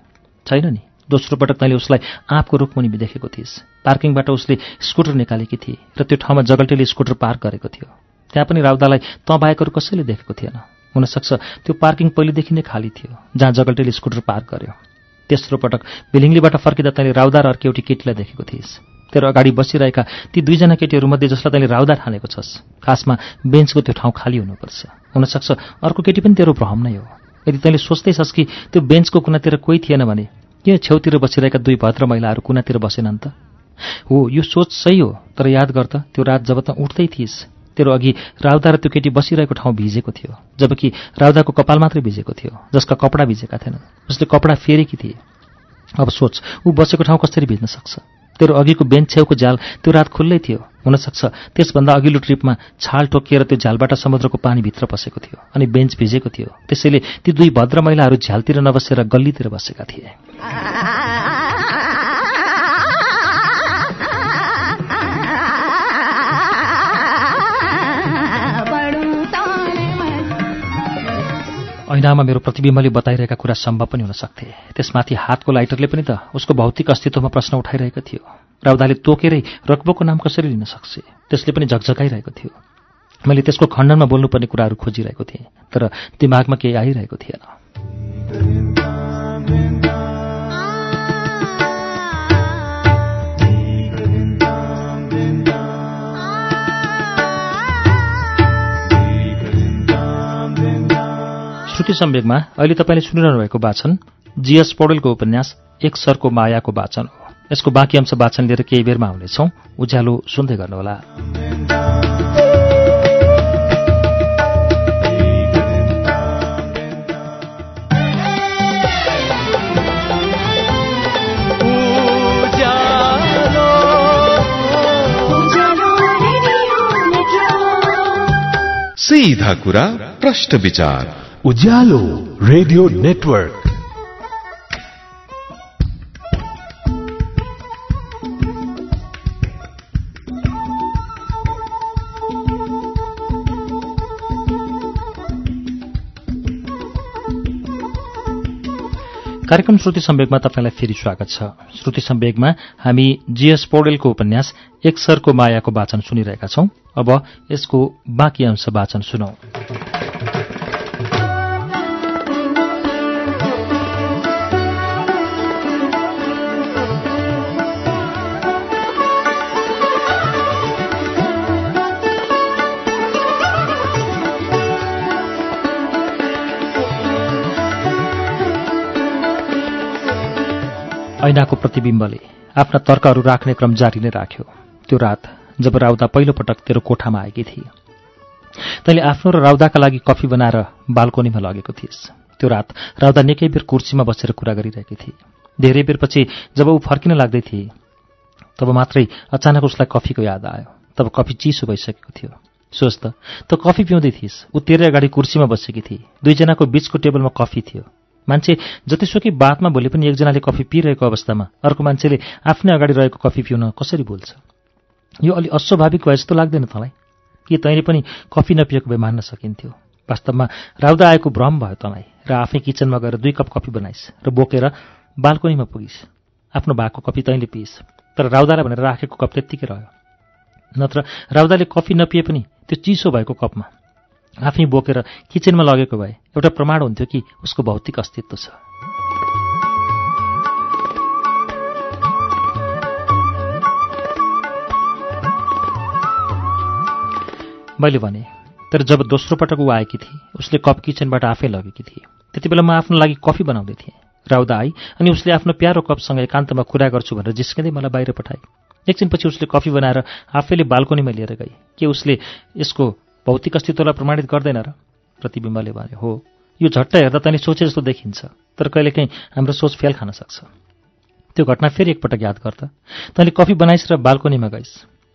छैन नि। दोस्रो पटक तैँले उसलाई आँपको रुखमुनि देखेको थिइस् पार्किङबाट उसले स्कुटर निकालेकी थिए र त्यो ठाउँमा जगल्टेले स्कुटर पार्क गरेको थियो। त्यहाँ पनि राउदालाई तँ बाहेक अरू कसैले देखेको थिएन। हुनसक्छ त्यो पार्किङ पहिलेदेखि नै खाली थियो जहाँ जगल्टेले स्कुटर पार्क गर्यो। तेस्रो पटक बिलिङ्गलीबाट फर्किँदा तैँले राउदा र अर्की एउटी केटीलाई देखेको थिइस्। तेरो अगाडि बसिरहेका ती दुईजना केटीहरूमध्ये जसलाई तैँले राउदा ठानेको छस् खासमा बेन्चको त्यो ठाउँ खाली हुनुपर्छ। हुनसक्छ अर्को केटी पनि तेरो भ्रम नै हो। यदि तैँले सोच्दैछस् कि त्यो बेन्चको कुनातिर कोही थिएन भने किन छेउतिर बसिरहेका दुई भद्र महिलाहरू कुनातिर बसेनन् त? हो यो सोच सही हो तर याद गर त त्यो रात जब त उठ्दै थिइस् तेरो अघि राउदा र त्यो केटी बसिरहेको ठाउँ भिजेको थियो जबकि राउदाको कपाल मात्रै भिजेको थियो जसका कपडा भिजेका थिएनन् उसले कपडा फेरेकी थिए। अब सोच ऊ बसेको ठाउँ कसरी भिज्न सक्छ? तेरो अघिको बेन्च छेउको झ्याल त्यो रात खुल्लै थियो। हुनसक्छ। त्यसभन्दा अघिल्लो ट्रिपमा छाल टोकिएर त्यो झ्यालबाट समुद्रको पानी भित्र पसेको थियो अनि बेन्च भिजेको थियो। त्यसैले ती दुई भद्र महिलाहरू झ्यालतिर नबसेर गल्लीतिर बसेका थिए। ऐनामा मेरो प्रतिबिम्बले बताइरहेका कुरा सम्भव पनि हुन सक्थे। त्यसमाथि हातको लाइटरले पनि त उसको भौतिक अस्तित्वमा प्रश्न उठाइरहेको थियो। राउदाले तोकेरै रक्बोको नाम कसरी लिन सक्छ? त्यसले पनि झकझकाइरहेको थियो। मैले त्यसको खण्डनमा बोल्नुपर्ने कुराहरू खोजिरहेको थिएँ तर दिमागमा केही आइरहेको थिएन। श्रुति सम्वेकमा अहिले तपाईँले सुनिरहनु भएको वाचन जीएस पौडेलको उपन्यास एक सरको मायाको वाचन हो। यसको बाँकी अंश वाचन लिएर केही बेरमा आउनेछौँ। उज्यालो सुन्दै गर्नुहोला। सीधा कुरा प्रश्न विचार। Ujyaalo radio network. कार्यक्रम श्रुति सम्वेकमा तपाईँलाई फेरि स्वागत छ। श्रुति सम्वेकमा हामी जीएस पौडेलको उपन्यास एक सरको मायाको वाचन सुनिरहेका छौं। अब यसको बाँकी अंश वाचन सुनौ। ऐनाको प्रतिबिम्बले आफ्ना तर्कहरू राख्ने क्रम जारी नै राख्यो। त्यो रात जब राउदा पहिलो पटक तेरो कोठामा आएकी थिए। तैँले आफ्नो र राउदाका लागि कफी बनाएर बाल्कोनीमा लगेको थिइस्। त्यो रात राउदा निकै बेर कुर्सीमा बसेर कुरा गरिरहेकी थिए। धेरै बेरपछि जब ऊ फर्किन लाग्दै थिए तब मात्रै अचानक उसलाई कफीको याद आयो। तब कफी चिसो भइसकेको थियो। सोच त त कफी पिउँदै थिइस्? ऊ तेरै अगाडि कुर्सीमा बसेकी थिए। दुईजनाको बीचको टेबलमा कफी थियो। मान्छे जतिसुकै बातमा भोलि पनि एकजनाले कफी पिइरहेको अवस्थामा अर्को मान्छेले आफ्नै अगाडि रहेको कफी पिउन कसरी बोल्छ यो अलि अस्वाभाविक भए जस्तो लाग्दैन तँलाई? कि तैँले पनि कफी नपिएको भए मान्न सकिन्थ्यो? वास्तवमा राउदा आएको भ्रम भयो तँलाई र आफै किचनमा गएर दुई कप कफी बनाइस् र बोकेर बाल्कोनीमा पुगिस्। आफ्नो भएको कफी तैँले पिइस् तर राउदालाई भनेर राखेको कप त्यत्तिकै रह्यो। नत्र राउदाले कफी नपिए पनि त्यो चिसो भएको कपमा आफै बोकेर किचनमा लगेको भए एउटा प्रमाण हुन्थ्यो कि उसको भौतिक अस्तित्व छ। मैले भने तर जब दोस्रो पटक ऊ आएकी थिए उसले कप किचनबाट आफै लगेकी थिए। त्यति बेला म आफ्नो लागि कफी बनाउँदै थिएँ। राउदा आई अनि उसले आफ्नो प्यारो कपसँग एकान्तमा कुरा गर्छु भनेर जिस्किँदै मलाई बाहिर पठाए। एकछिनपछि उसले कफी बनाएर आफैले बाल्कोनीमा लिएर गए के उसले यसको भौतिक अस्तित्वलाई प्रमाणित गर्दैन र प्रतिबिम्बले भने हो यो झट्ट हेर्दा तैँले सोचे जस्तो देखिन्छ तर कहिलेकाहीँ हाम्रो सोच फेल खान सक्छ। त्यो घटना फेरि एकपटक याद गर्दा तैँले कफी बनाइस् र बाल्कोनीमा गइस्।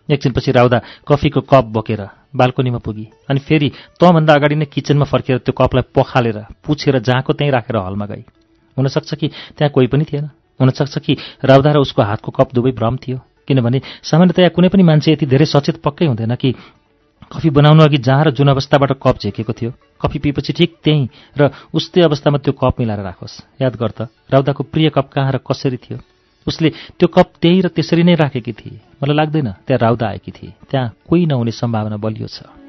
एकछिनपछि राउदा कफीको कप बोकेर बाल्कोनीमा पुगी अनि फेरि तँभन्दा अगाडि नै किचनमा फर्केर त्यो कपलाई पखालेर पुछेर जहाँको त्यहीँ राखेर हलमा गई। हुनसक्छ कि त्यहाँ कोही पनि थिएन? हुनसक्छ कि राउदा र उसको हातको कप दुवै भ्रम थियो? किनभने सामान्यतया कुनै पनि मान्छे यति धेरै सचेत पक्कै हुँदैन कि कफी बनाउनु अघि जहाँ र जुन अवस्थाबाट कप झेकेको थियो कफी पिएपछि ठिक त्यहीँ र उस्तै अवस्थामा त्यो कप मिलाएर राखोस्। याद गर्दा राउदाको प्रिय कप कहाँ र कसरी थियो? उसले त्यो कप त्यही र त्यसरी नै राखेकी थिए। मलाई लाग्दैन त्यहाँ राउदा आएकी थिए। त्यहाँ कोही नहुने सम्भावना बलियो छ।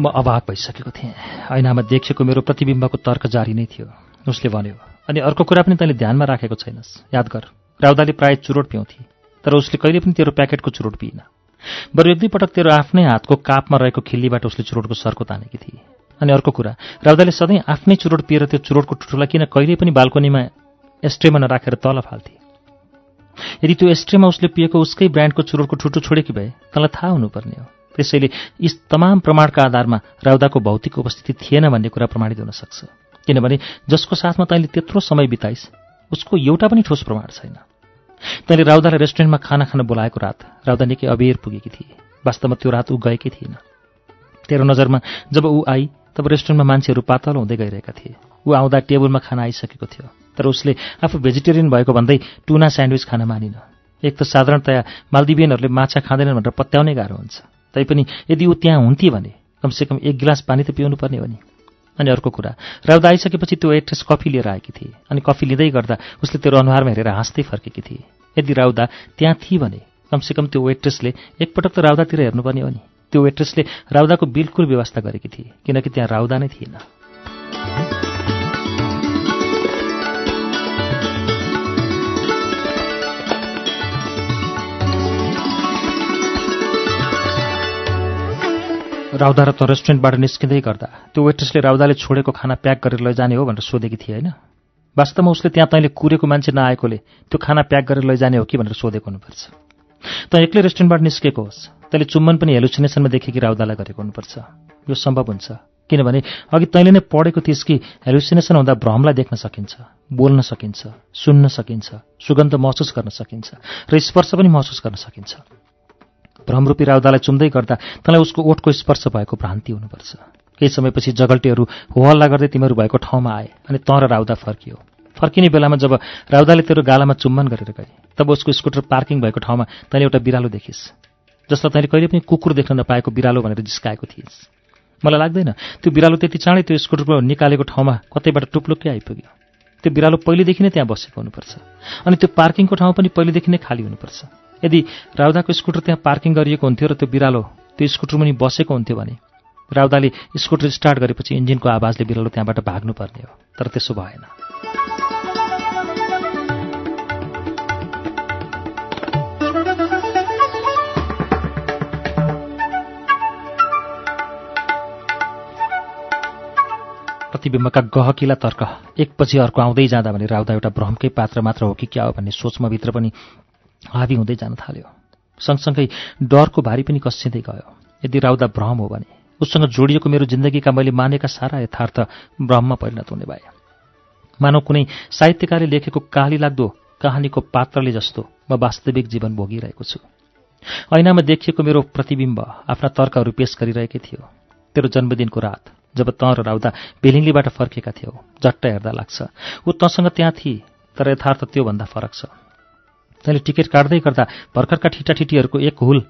म अभाग भइसकेको थिएँ। ऐनामा देखेको मेरो प्रतिबिम्बको तर्क जारी नै थियो। उसले भन्यो अनि अर्को कुरा पनि तैँले ध्यानमा राखेको छैनस्। याद गर राउदाले प्राय चुरोट पिउँथे तर उसले कहिले पनि तेरो प्याकेटको चुरोट पिइन। बरु एक दुई पटक तेरो आफ्नै हातको कापमा रहेको खिल्लीबाट उसले चुरोटको सर्को तानेकी थिए। अनि अर्को कुरा राउदाले सधैँ आफ्नै चुरोट पिएर त्यो चुरोटको टुटुलाई किन कहिल्यै पनि बाल्कोनीमा एस्ट्रेमा नराखेर तल फाल्थे? यदि त्यो एस्ट्रेमा उसले पिएको उसकै ब्रान्डको चुरोटको ठुटो छोडेकी भए तँलाई थाहा हुनुपर्ने हो। त्यसैले यी तमाम प्रमाणका आधारमा राउदाको भौतिक उपस्थिति थिएन भन्ने कुरा प्रमाणित हुन सक्छ। किनभने जसको साथमा तैँले त्यत्रो समय बिताइस् उसको एउटा पनि ठोस प्रमाण छैन। तैँले राउदालाई रेस्टुरेन्टमा खाना खान बोलाएको रात राउदा निकै अबेर पुगेकी थिए। वास्तवमा त्यो रात ऊ गएकै थिएन। तेरो नजरमा जब ऊ आई तब रेस्टुरेन्टमा मान्छेहरू पातलो हुँदै गइरहेका थिए। ऊ आउँदा टेबलमा खाना आइसकेको थियो तर उसले आफू भेजिटेरियन भएको भन्दै टुना स्यान्डविच खान मानिन। एक त साधारणतया मालदिभियनहरूले माछा खाँदैनन् भनेर पत्याउनै गाह्रो हुन्छ। तैपनि यदि ऊ त्यहाँ हुन्थे भने कमसेकम एक गिलास पानी त पिउनु पर्ने हो नि। अनि अर्को कुरा राउदा आइसकेपछि त्यो वेट्रेस कफी लिएर आएकी थिए अनि कफी लिँदै गर्दा उसले तेरो अनुहारमा हेरेर हाँस्दै फर्केकी थिए। यदि राउदा त्यहाँ थिए भने कमसेकम त्यो वेट्रेसले एकपटक त राउदातिर हेर्नुपर्ने हो नि। त्यो वेट्रेसले राउदाको बिल्कुल व्यवस्था गरेकी थिए किनकि त्यहाँ राउदा नै थिएन। राउदा र त रेस्टुरेन्टबाट निस्किँदै गर्दा त्यो वेट्रेसले राउदाले छोडेको खाना प्याक गरेर लैजाने हो भनेर सोधेकी थिए होइन? वास्तवमा उसले त्यहाँ तैँले कुरेको मान्छे नआएकोले त्यो खाना प्याक गरेर लैजाने हो कि भनेर सोधेको हुनुपर्छ। त एक्लै रेस्टुरेन्टबाट निस्केको होस्। तैँले चुम्बन पनि हेलुसिनेसनमा देखेकी राउदालाई गरेको हुनुपर्छ। यो सम्भव हुन्छ। किनभने अघि तैँले नै पढेको थिइस् कि हेलुसिनेसन हुँदा भ्रमलाई देख्न सकिन्छ बोल्न सकिन्छ सुन्न सकिन्छ सुगन्ध महसुस गर्न सकिन्छ र स्पर्श पनि महसुस गर्न सकिन्छ। भ्रमरूपी राउदालाई चुम्दै गर्दा तँलाई उसको ओठको स्पर्श भएको भ्रान्ति हुनुपर्छ। केही समयपछि जगल्टेहरू होहल्ला गर्दै तिमीहरू भएको ठाउँमा आए अनि तँ र राउदा फर्कियो। फर्किने बेलामा जब राउदाले तेरो गालामा चुम्बन गरेर गए तब उसको स्कुटर पार्किङ भएको ठाउँमा तैँले एउटा बिरालो देखिस् जसलाई तैँले कहिले पनि कुकुर देख्न नपाएको बिरालो भनेर जिस्काएको थिइस्। मलाई लाग्दैन त्यो बिरालो त्यति चाँडै त्यो स्कुटरको निकालेको ठाउँमा कतैबाट टुप्लुक्कै आइपुग्यो। त्यो बिरालो पहिलेदेखि नै त्यहाँ बसेको हुनुपर्छ अनि त्यो पार्किङको ठाउँ पनि पहिलेदेखि नै खाली हुनुपर्छ। यदि राउदाको स्कुटर त्यहाँ पार्किङ गरिएको हुन्थ्यो र त्यो बिरालो त्यो स्कुटर मुनि बसेको हुन्थ्यो भने राउदाले स्कुटर स्टार्ट गरेपछि इन्जिनको आवाजले बिरालो त्यहाँबाट भाग्नुपर्ने हो। तर त्यसो भएन। प्रतिबिम्बका गहकिला तर्क। एकपछि अर्को आउँदै जाँदा भने राउदा एउटा भ्रमकै पात्र मात्र हो कि क्या हो भन्ने सोचमा भित्र पनि हावी हुँदै जान थाल्यो। सँगसँगै डरको भारी पनि कसिँदै गयो। यदि राउदा भ्रम हो भने उसँग जोडिएको मेरो जिन्दगीका मैले मानेका सारा यथार्थ ब्रह्ममा परिणत हुने भए। मानव कुनै साहित्यकारले लेखेको काली लाग्दो कहानीको पात्रले जस्तो म वास्तविक जीवन भोगिरहेको छु। ऐनामा देखिएको मेरो प्रतिबिम्ब आफ्ना तर्कहरू पेश गरिरहेकै थियो। तेरो जन्मदिनको रात जब तँ र राउदा बेलिङलीबाट फर्केका थियौ झट्ट हेर्दा लाग्छ। ऊ तँसँग त्यहाँ थिए तर यथार्थ त्योभन्दा फरक छ। तैँले टिकट काट्दै गर्दा भर्खरका ठिटाठिटीहरूको एक हुल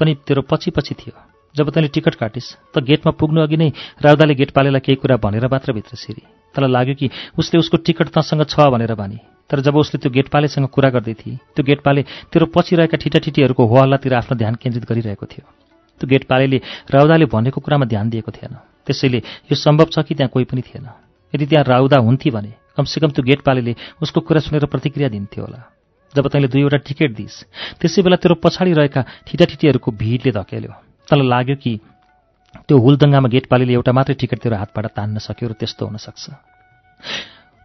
पनि तेरो पछि पछि थियो। जब तैँले टिकट काटिस् त गेटमा पुग्नु अघि नै राउदाले गेटपालेलाई केही कुरा भनेर मात्र भित्र सिरी। तँलाई लाग्यो कि उसले उसको टिकट तँसँग छ भनेर भने। तर जब उसले त्यो गेटपालेसँग कुरा गर्दै थिए त्यो गेटपाले तेरो पछि रहेका ठिटाठिटीहरूको हो हल्लातिर आफ्नो ध्यान केन्द्रित गरिरहेको थियो। त्यो गेटपालेले राउदाले भनेको कुरामा ध्यान दिएको थिएन। त्यसैले यो सम्भव छ कि त्यहाँ कोही पनि थिएन। यदि त्यहाँ राउदा हुन्थे भने कमसेकम त्यो गेटपालेले उसको कुरा सुनेर प्रतिक्रिया दिन्थ्यो होला। जब तैँले दुईवटा टिकट दिइस् त्यसै बेला तेरो पछाडि रहेका ठिटाठिटीहरूको भिडले धकेल्यो। तँलाई लाग्यो कि त्यो हुलदङ्गामा गेटपालीले एउटा मात्रै टिकट तेरो हातबाट तान्न सक्यो र त्यस्तो हुन सक्छ।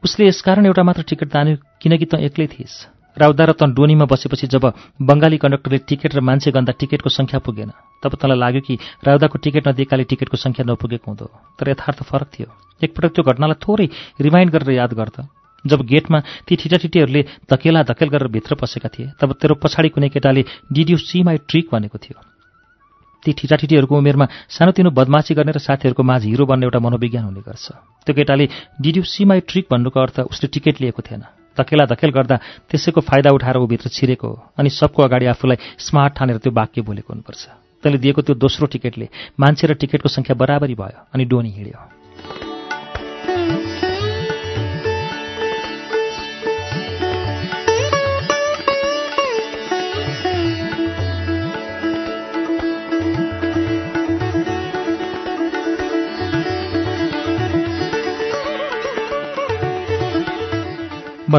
उसले यसकारण एउटा मात्र टिकट तान्यो किनकि तँ एक्लै थिइस्। राउदा र तँ डोनीमा बसेपछि जब बङ्गाली कन्डक्टरले टिकट र मान्छे गन्दा टिकटको सङ्ख्या पुगेन तब तँलाई लाग्यो कि राउदाको टिकट नदिएकाले टिकटको सङ्ख्या नपुगेको हुँदो तर यथार्थ फरक थियो। एकपटक त्यो घटनालाई थोरै रिमाइन्ड गरेर याद गर्दा। जब गेटमा ती ठिटाठिटीहरूले धकेला धकेल गरेर भित्र पसेका थिए तब तेरो पछाडि कुनै केटाले did you see my trick भनेको थियो। ती ठिटाठिटीहरूको उमेरमा सानोतिनो बदमासी गर्ने र साथीहरूको माझ हिरो बन्ने एउटा मनोविज्ञान हुने गर्छ। त्यो केटाले did you see my trick भन्नुको अर्थ उसले टिकट लिएको थिएन। धकेला धकेल गर्दा त्यसैको फाइदा उठाएर ऊ भित्र छिरेको हो अनि सबको अगाडि आफूलाई स्मार्ट ठानेर त्यो वाक्य बोलेको हुनुपर्छ। तैँले दिएको त्यो दोस्रो टिकटले मान्छे र टिकटको सङ्ख्या बराबरी भयो अनि डोनी हिँड्यो।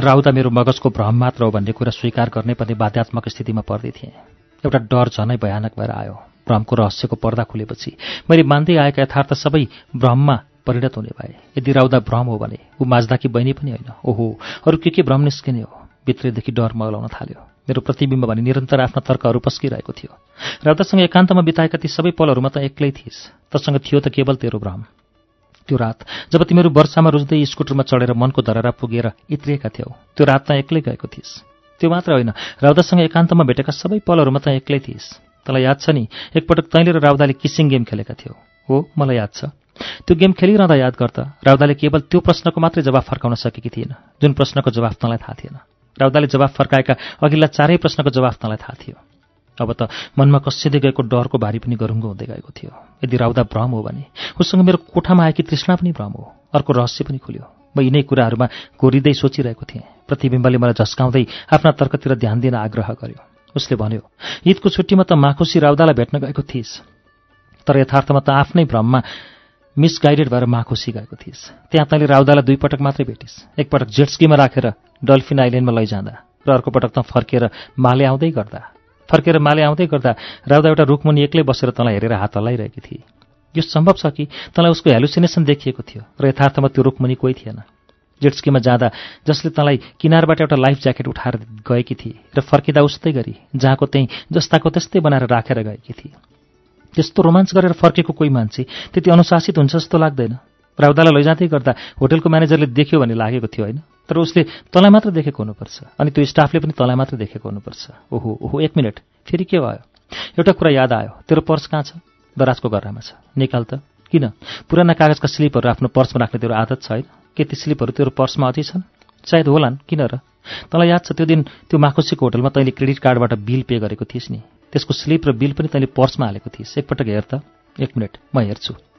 राउदा मेरो मगजको भ्रम मात्र हो भन्ने कुरा स्वीकार गर्ने पर्ने बाध्यात्मक स्थितिमा पर्दै थिएँ। एउटा डर झनै भयानक भएर आयो। भ्रमको रहस्यको पर्दा खुलेपछि मैले मान्दै आएका यथार्थ सबै भ्रममा परिणत हुने भए। यदि राउदा भ्रम हो भने ऊ माझदाकी बहिनी पनि होइन। ओहो अरू के के भ्रम निस्किने हो? भित्रैदेखि डर मगलाउन थाल्यो। मेरो प्रतिबिम्ब भने निरन्तर आफ्ना तर्कहरू पस्किरहेको थियो। राउदासँग एकान्तमा बिताएका ती सबै पलहरूमा त एक्लै थिइस्। तसँग थियो त केवल तेरो भ्रम। त्यो रात जब तिमीहरू वर्षामा रुच्दै स्कुटरमा चढेर मनको धरहरा पुगेर इत्रिएका थियौ त्यो रात त एक्लै गएको थिइस्। त्यो मात्र होइन राउदासँग एकान्तमा भेटेका सबै पलहरूमा त एक्लै थिइस्। तँलाई याद छ नि एकपटक तैँले र राउदाले किसिङ गेम खेलेका थियौ। हो मलाई याद छ। त्यो गेम खेलिरहँदा याद गर्दा राउदाले केवल त्यो प्रश्नको मात्रै जवाफ फर्काउन सकेकी थिएन जुन प्रश्नको जवाफ तँलाई थाहा थिएन। राउदाले जवाफ फर्काएका अघिल्ला चारै प्रश्नको जवाफ तँलाई थाहा थियो। अब त मनमा कसिँदै गएको डरको भारी पनि गरुङ्गो हुँदै गएको थियो। यदि राउदा भ्रम हो भने उसँग मेरो कोठामा आएकी तृष्णा पनि भ्रम हो अर्को रहस्य पनि खुल्यो। म यिनै कुराहरूमा कोरिँदै सोचिरहेको थिएँ। प्रतिबिम्बले मलाई झस्काउँदै आफ्ना तर्कतिर ध्यान दिन आग्रह गर्यो। उसले भन्यो ईदको छुट्टीमा त माखुसी राउदालाई भेट्न गएको थिइस् तर यथार्थमा त आफ्नै भ्रममा मिसगाइडेड भएर माखुसी गएको थिइस्। त्यहाँ तैँले राउदालाई दुई पटक मात्रै भेटिस् एकपटक जेट्स्कीमा राखेर डल्फिन आइल्यान्डमा लैजाँदा र अर्को पटक त फर्केर माले आउँदै गर्दा। फर्केर माले आउँदै गर्दा राउदा एउटा रुखमुनि एक्लै बसेर तँलाई हेरेर हात हल्लाइरहेकी थिए। यो सम्भव छ कि तँलाई उसको हेलुसिनेसन देखिएको थियो र यथार्थमा त्यो रुखमुनि कोही थिएन? जेट्स्कीमा जाँदा जसले तँलाई किनारबाट एउटा लाइफ ज्याकेट उठाएर गएकी थिए र फर्किँदा उस्तै गरी जहाँको त्यहीँ जस्ताको त्यस्तै बनाएर राखेर गएकी थिए। त्यस्तो रोमान्स गरेर फर्केको कोही मान्छे त्यति अनुशासित हुन्छ जस्तो लाग्दैन। राउदालाई लैजाँदै गर्दा होटलको म्यानेजरले देख्यो भन्ने लागेको थियो होइन? तर उसले तँलाई मात्र देखेको हुनुपर्छ। अनि त्यो स्टाफले पनि तँलाई मात्र देखेको हुनुपर्छ। ओहो ओहो एक मिनट। फेरि के भयो? एउटा कुरा याद आयो। तेरो पर्स कहाँ छ? दराजको गर्रामा छ। निकाल त। किन? पुराना कागजका स्लिपहरू आफ्नो पर्समा राख्ने तेरो आदत छ होइन? के ती स्लिपहरू तेरो पर्समा अझै छन्? सायद होलान्। किन र? तँलाई याद छ त्यो दिन त्यो माखुसीको होटलमा तैँले क्रेडिट कार्डबाट बिल पे गरेको थिइस् नि। त्यसको स्लिप र बिल पनि तैँले पर्समा हालेको थिइस्। एकपटक हेर त। एक मिनट। म हेर्छु।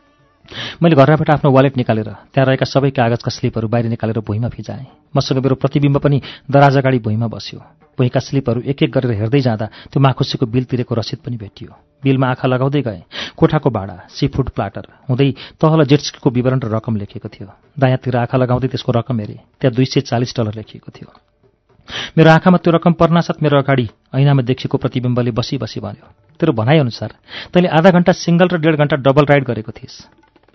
मैले घरबाट आफ्नो वालेट निकालेर त्यहाँ रहेका सबै कागजका स्लिपहरू बाहिर निकालेर भुइँमा फिजाएँ मसँग मेरो प्रतिबिम्ब पनि दराज अगाडि भुइँमा बस्यो। भुइँका स्लिपहरू एक एक गरेर हेर्दै जाँदा त्यो माखुसीको बिल तिरेको रसिद पनि भेटियो। बिलमा आँखा लगाउँदै गएँ। कोठाको भाडा सी फुड प्लाटर हुँदै तहल जेट्सको विवरण र रकम लेखिएको थियो। दायाँतिर आँखा लगाउँदै त्यसको रकम हेरेँ। त्यहाँ दुई सय चालिस डलर लेखिएको थियो। मेरो आँखामा त्यो रकम पर्नासाथ मेरो अगाडि ऐनामा देखिएको प्रतिबिम्बले बसी बसी भन्यो। तेरो भनाइअनुसार तैँले आधा घन्टा सिङ्गल र डेढ घन्टा डबल राइड गरेको थिइस्।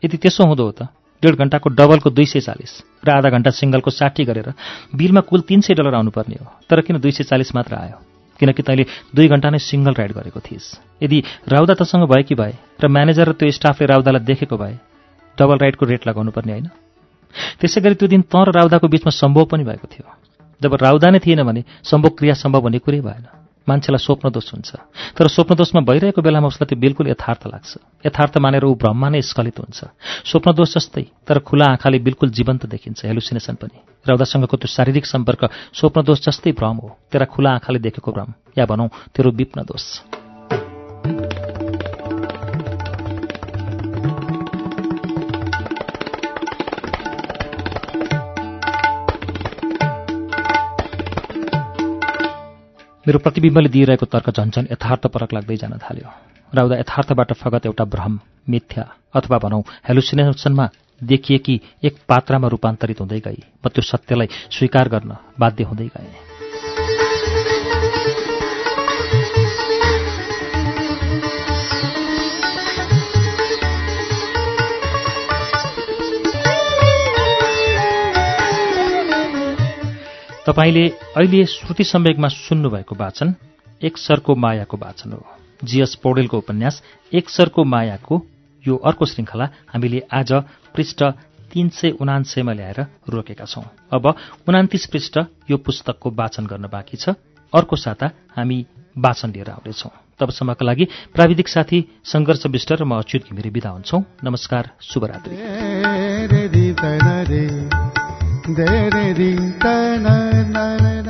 यदि त्यसो हुँदो हो त डेढ घन्टाको डबलको दुई सय चालिस र आधा घन्टा सिङ्गलको साठी गरेर बिलमा कुल तिन सय डलर आउनुपर्ने हो। तर किन दुई सय चालिस मात्र आयो? किनकि तैँले दुई घन्टा नै सिङ्गल राइड गरेको थिइस्। यदि राउदा तसँग भएकी भए र म्यानेजर र त्यो स्टाफले राउदालाई देखेको भए डबल राइडको रेट लगाउनु पर्ने होइन? त्यसै गरी त्यो दिन तँ र राउदाको बिचमा सम्भव पनि भएको थियो। जब राउदा नै थिएन भने सम्भव क्रिया सम्भव हुने कुरै भएन। मान्छेलाई स्वप्नदोष हुन्छ। तर स्वप्नदोषमा भइरहेको बेलामा उसलाई त्यो बिल्कुल यथार्थ लाग्छ। यथार्थ मानेर ऊ भ्रममा नै स्खलित हुन्छ। स्वप्नदोष जस्तै तर खुला आँखाले बिल्कुल जीवन्त देखिन्छ हेलुसिनेसन पनि। राउदासँगको त्यो शारीरिक सम्पर्क स्वप्नदोष जस्तै भ्रम हो तेरा खुला आँखाले देखेको भ्रम। या भनौँ तेरो विप्न दोष मेरो प्रतिबिम्बले दिइरहेको तर्क झन्झन यथार्थपरक लाग्दै जान थाल्यो। राउदा यथार्थबाट फगत एउटा भ्रम मिथ्या अथवा भनौँ हेलुसिनेसनमा देखिएकी एक पात्रामा रूपान्तरित हुँदै गई म त्यो सत्यलाई स्वीकार गर्न बाध्य हुँदै गएँ। तपाईँले अहिले श्रुति सम्वेकमा सुन्नुभएको वाचन एक सरको मायाको वाचन हो। जीएस पौडेलको उपन्यास एक सरको मायाको यो अर्को श्रृङ्खला हामीले आज पृष्ठ तीन सय उनान्सयमा ल्याएर रोकेका छौं। अब उनातिस पृष्ठ यो पुस्तकको वाचन गर्न बाँकी छ। अर्को साता हामी वाचन लिएर आउनेछौं। तबसम्मका लागि प्राविधिक साथी सङ्घर्ष विष्ट र म अच्युत घिमिरे विदा हुन्छौ। नमस्कार शुभरात्रि। ी त